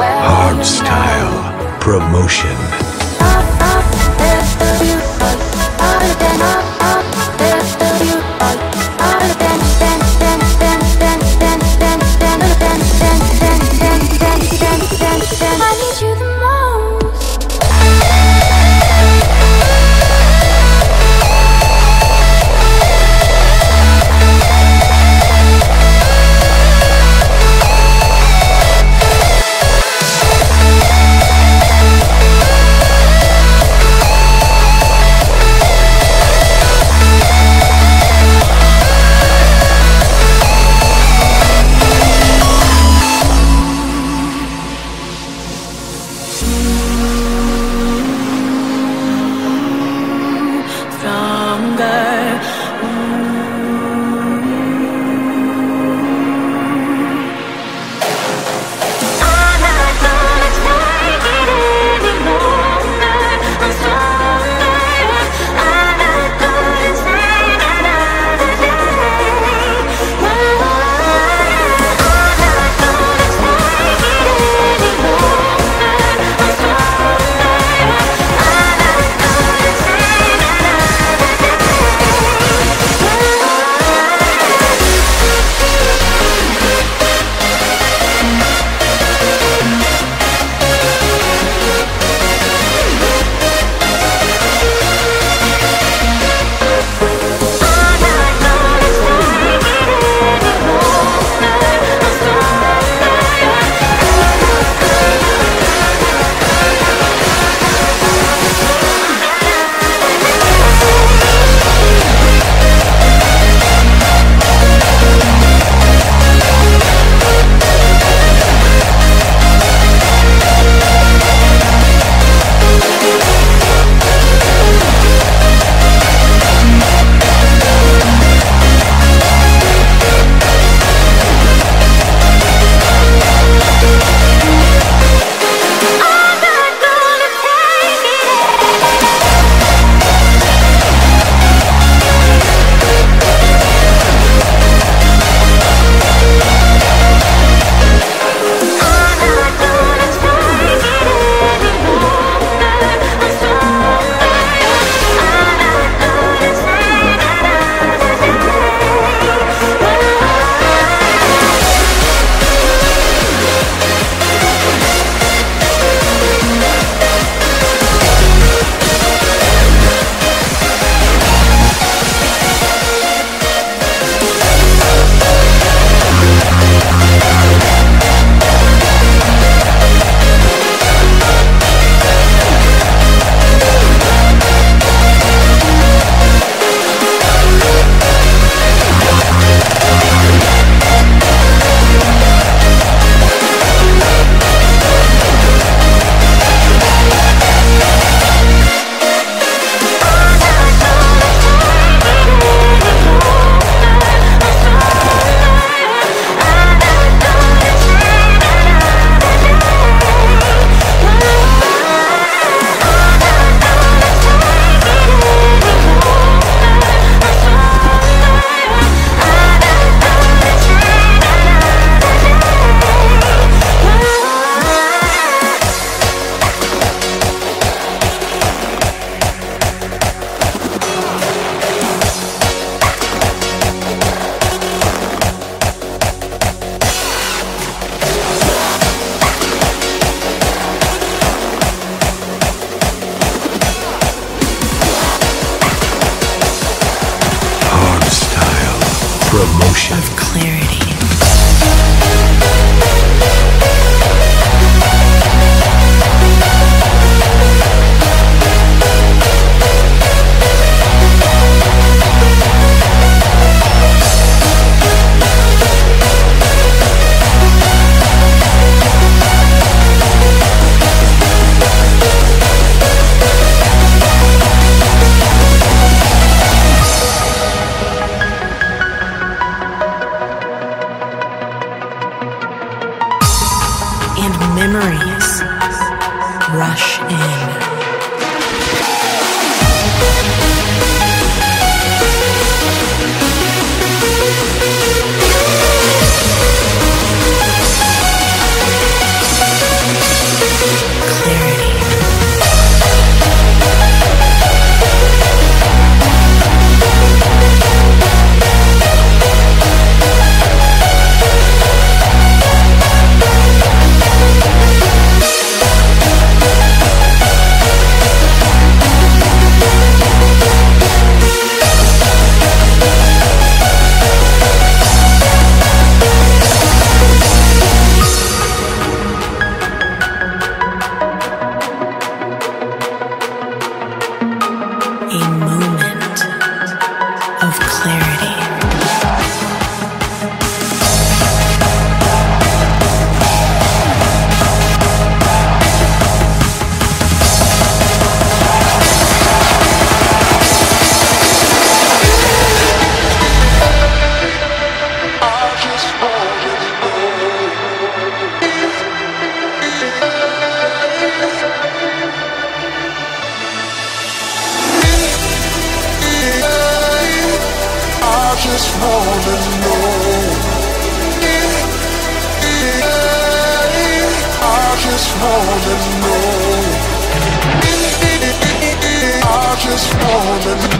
Hardstyle. Promotion. Wanna know. I just wanna know.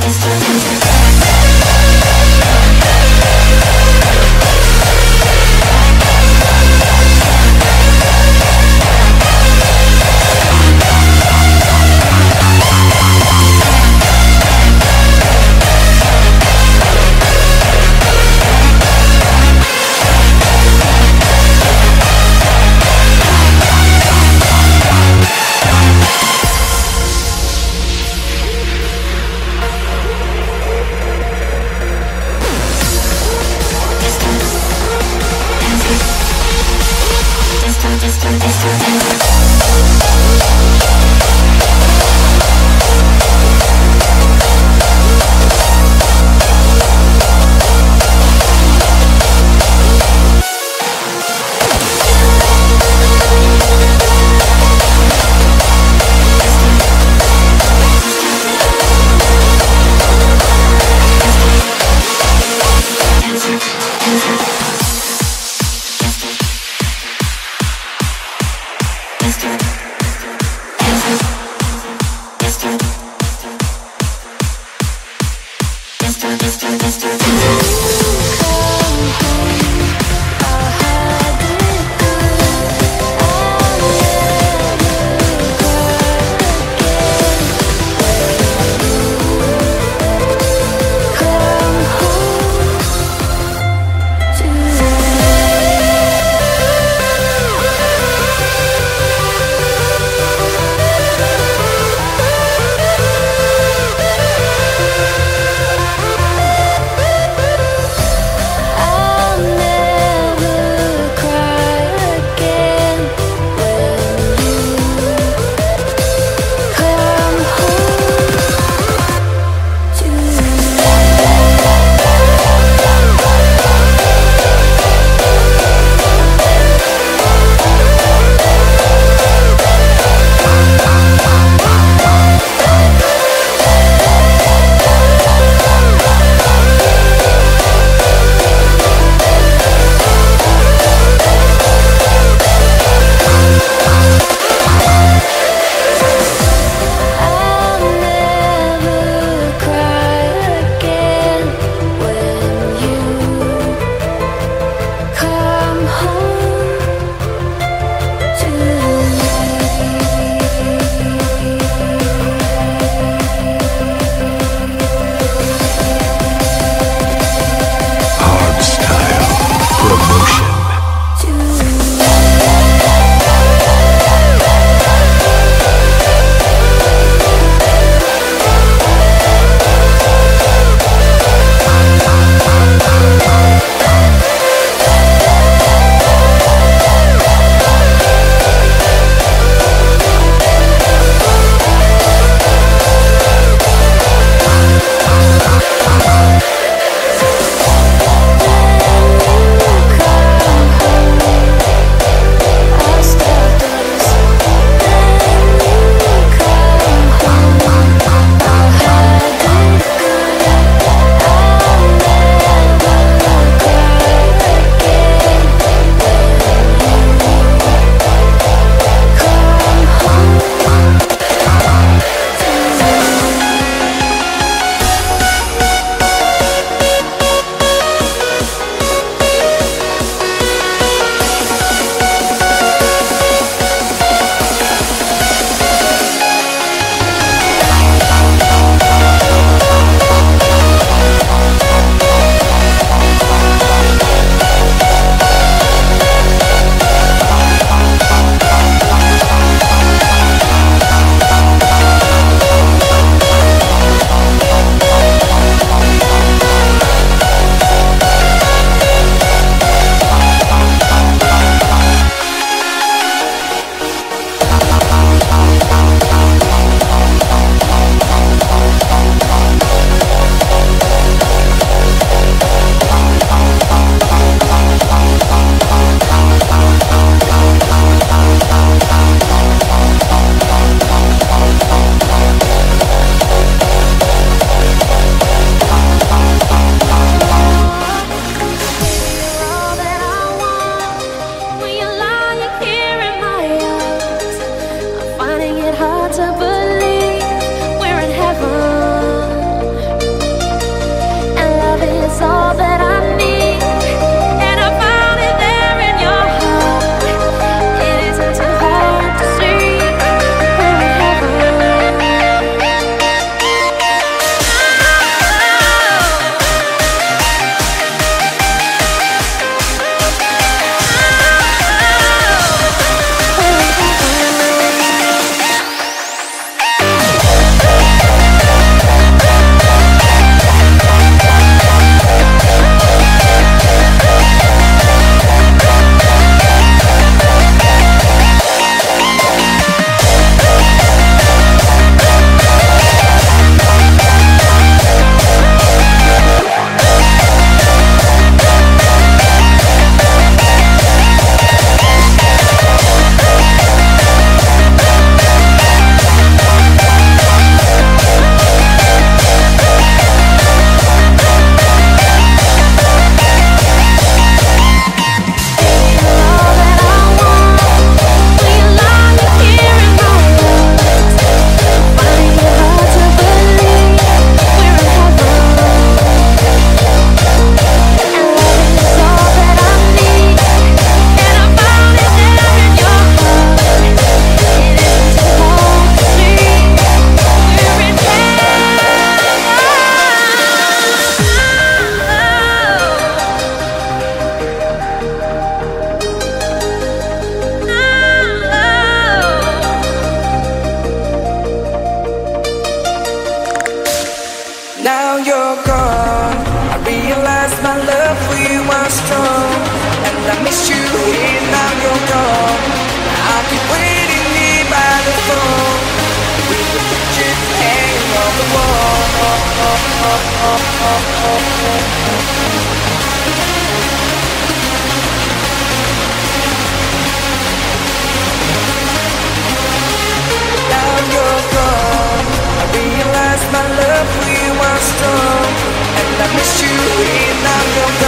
distance now you're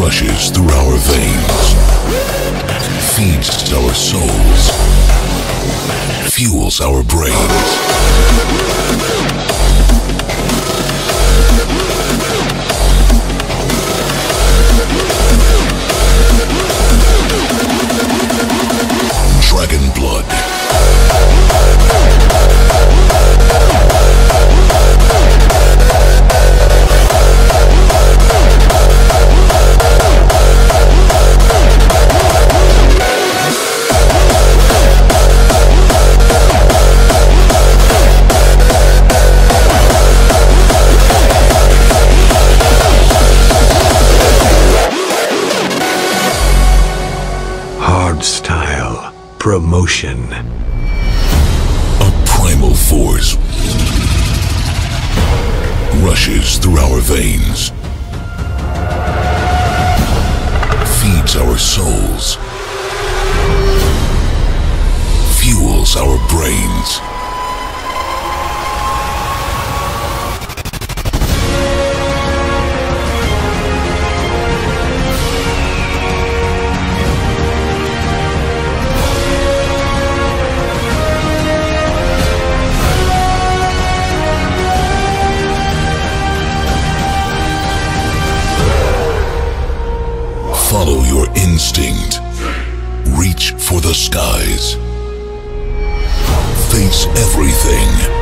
rushes through our veins, feeds our souls, fuels our brains. Dragon blood. Promotion. A primal force rushes through our veins, feeds our souls, fuels our brains. instinct. Reach for the skies. Face everything.